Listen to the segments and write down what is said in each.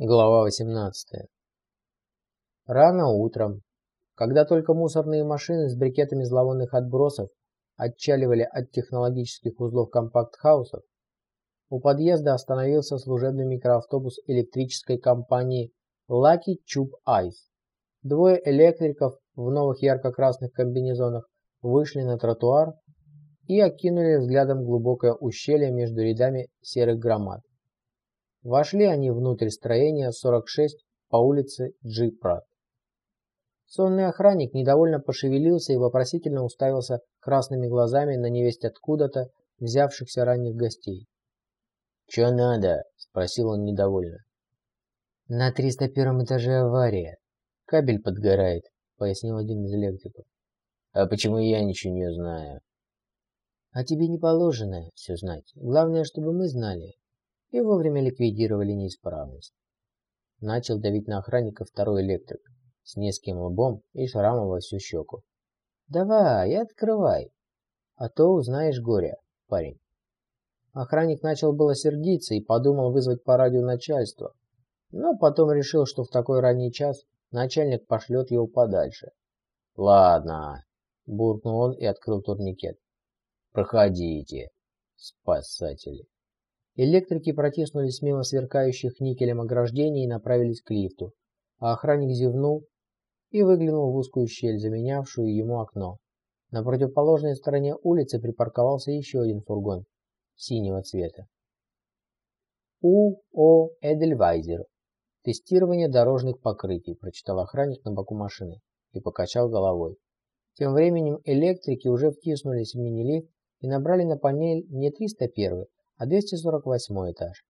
Глава 18. Рано утром, когда только мусорные машины с брикетами зловонных отбросов отчаливали от технологических узлов компакт-хаусов, у подъезда остановился служебный микроавтобус электрической компании Lucky Tube Ice. Двое электриков в новых ярко-красных комбинезонах вышли на тротуар и окинули взглядом глубокое ущелье между рядами серых громад. Вошли они внутрь строения 46 по улице Джи Прат. Сонный охранник недовольно пошевелился и вопросительно уставился красными глазами на невесть откуда-то взявшихся ранних гостей. «Чё надо?» – спросил он недовольно. «На 301 этаже авария. Кабель подгорает», – пояснил один из электриков. «А почему я ничего не знаю?» «А тебе не положено все знать. Главное, чтобы мы знали и вовремя ликвидировали неисправность. Начал давить на охранника второй электрик с низким лбом и шрамом во всю щеку. «Давай, открывай, а то узнаешь горе, парень». Охранник начал было сердиться и подумал вызвать по радио начальство, но потом решил, что в такой ранний час начальник пошлет его подальше. «Ладно», – буркнул он и открыл турникет. «Проходите, спасатели». Электрики протиснулись мимо сверкающих никелем ограждений и направились к лифту, а охранник зевнул и выглянул в узкую щель, заменявшую ему окно. На противоположной стороне улицы припарковался еще один фургон синего цвета. УО Эдельвайзер. Тестирование дорожных покрытий, прочитал охранник на боку машины и покачал головой. Тем временем электрики уже втиснулись в мини-лифт и набрали на панель не 301, а 248 этаж,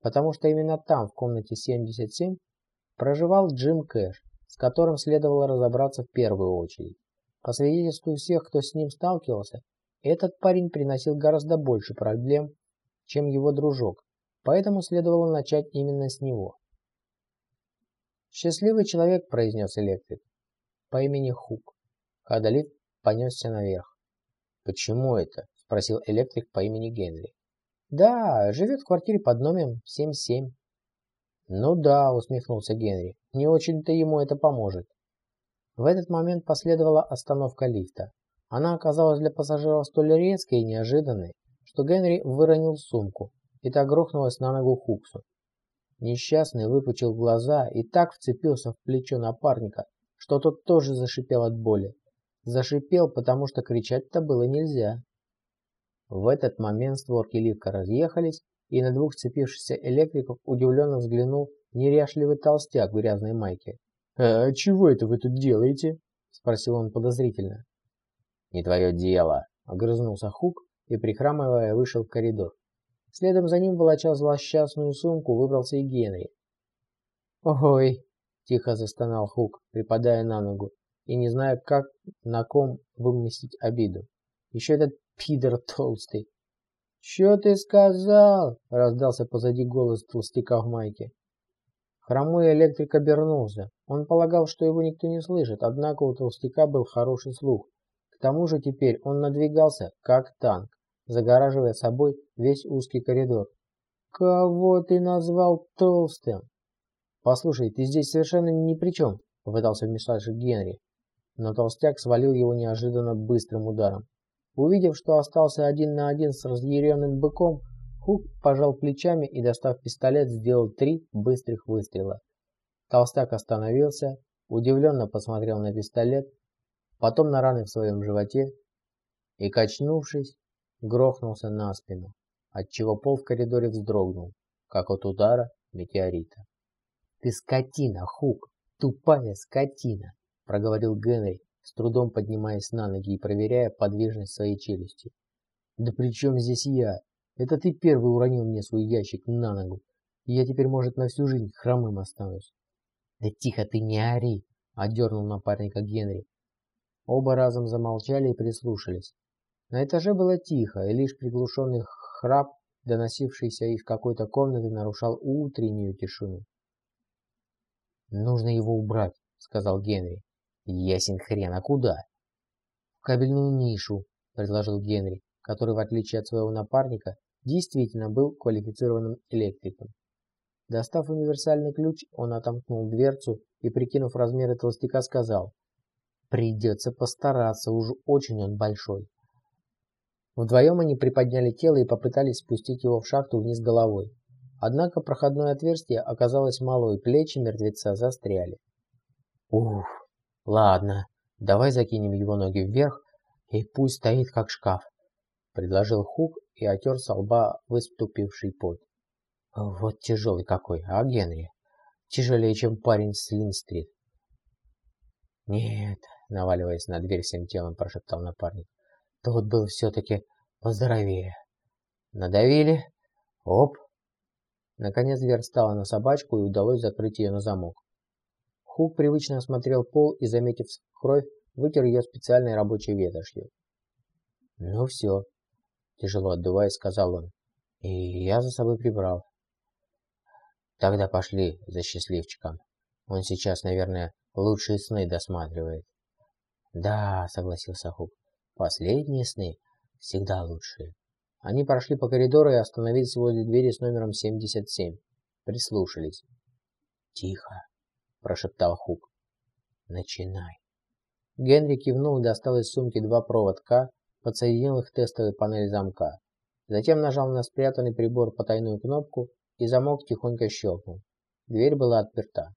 потому что именно там, в комнате 77, проживал Джим Кэш, с которым следовало разобраться в первую очередь. По свидетельству всех, кто с ним сталкивался, этот парень приносил гораздо больше проблем, чем его дружок, поэтому следовало начать именно с него. «Счастливый человек», – произнес электрик, по имени Хук, когда лифт понесся наверх. «Почему это?» – спросил электрик по имени Генри. Да, живет в квартире под номером 77. Ну да, усмехнулся Генри. Не очень-то ему это поможет. В этот момент последовала остановка лифта. Она оказалась для пассажиров столь резкой и неожиданной, что Генри выронил сумку, и так грохнулась на ногу Хуксу. Несчастный выпучил глаза и так вцепился в плечо напарника, что тот тоже зашипел от боли. Зашипел, потому что кричать-то было нельзя. В этот момент створки лифта разъехались, и на двух сцепившихся электриков удивленно взглянул неряшливый толстяк в грязной майке. «А чего это вы тут делаете?» – спросил он подозрительно. «Не твое дело», – огрызнулся Хук и, прихрамывая, вышел в коридор. Следом за ним, волоча злосчастную сумку, выбрался и Генри. «Ой!» – тихо застонал Хук, припадая на ногу, и не зная, как на ком выместить обиду. Еще этот пидор толстый. «Чё ты сказал?» – раздался позади голос толстяка в майке. Хромой электрик обернулся. Он полагал, что его никто не слышит, однако у толстяка был хороший слух. К тому же теперь он надвигался, как танк, загораживая собой весь узкий коридор. «Кого ты назвал толстым?» «Послушай, ты здесь совершенно ни при чем», – попытался вмешаться Генри. Но толстяк свалил его неожиданно быстрым ударом. Увидев, что остался один на один с разъяренным быком, Хук пожал плечами и, достав пистолет, сделал три быстрых выстрела. Толстяк остановился, удивленно посмотрел на пистолет, потом на раны в своем животе и, качнувшись, грохнулся на спину, отчего пол в коридоре вздрогнул, как от удара метеорита. «Ты скотина, Хук! Тупая скотина!» – проговорил Генри, с трудом поднимаясь на ноги и проверяя подвижность своей челюсти. «Да при чем здесь я? Это ты первый уронил мне свой ящик на ногу, и я теперь, может, на всю жизнь хромым останусь». «Да тихо ты, не ори!» – одернул напарника Генри. Оба разом замолчали и прислушались. На этаже было тихо, и лишь приглушенный храп, доносившийся из какой-то комнаты, нарушал утреннюю тишину. «Нужно его убрать», — сказал Генри. Ясен хрен, а куда? В кабельную нишу, предложил Генри, который, в отличие от своего напарника, действительно был квалифицированным электриком. Достав универсальный ключ, он отомкнул дверцу и, прикинув размеры толстяка, сказал, «Придется постараться, уж очень он большой». Вдвоем они приподняли тело и попытались спустить его в шахту вниз головой. Однако проходное отверстие оказалось мало, и плечи мертвеца застряли. «Ух, ладно, давай закинем его ноги вверх, и пусть стоит как шкаф», — предложил Хук и отер со лба выступивший пот. Вот тяжелый какой, а Генри? Тяжелее, чем парень с Линстрит. Нет, наваливаясь на дверь всем телом, прошептал напарник. Тот был все-таки поздоровее. Надавили. Оп. Наконец дверь встала на собачку и удалось закрыть ее на замок. Хук привычно осмотрел пол и, заметив кровь, вытер ее специальной рабочей ветошью. «Ну все», – тяжело отдуваясь, сказал он. «И я за собой прибрал. Тогда пошли за счастливчиком. Он сейчас, наверное, лучшие сны досматривает. Да, согласился Хук. Последние сны всегда лучшие. Они прошли по коридору и остановились возле двери с номером 77. Прислушались. «Тихо», – прошептал Хук. «Начинай». Генри кивнул и достал из сумки два проводка, подсоединил их к тестовой панели замка. Затем нажал на спрятанный прибор потайную кнопку и замок тихонько щелкнул. Дверь была отперта.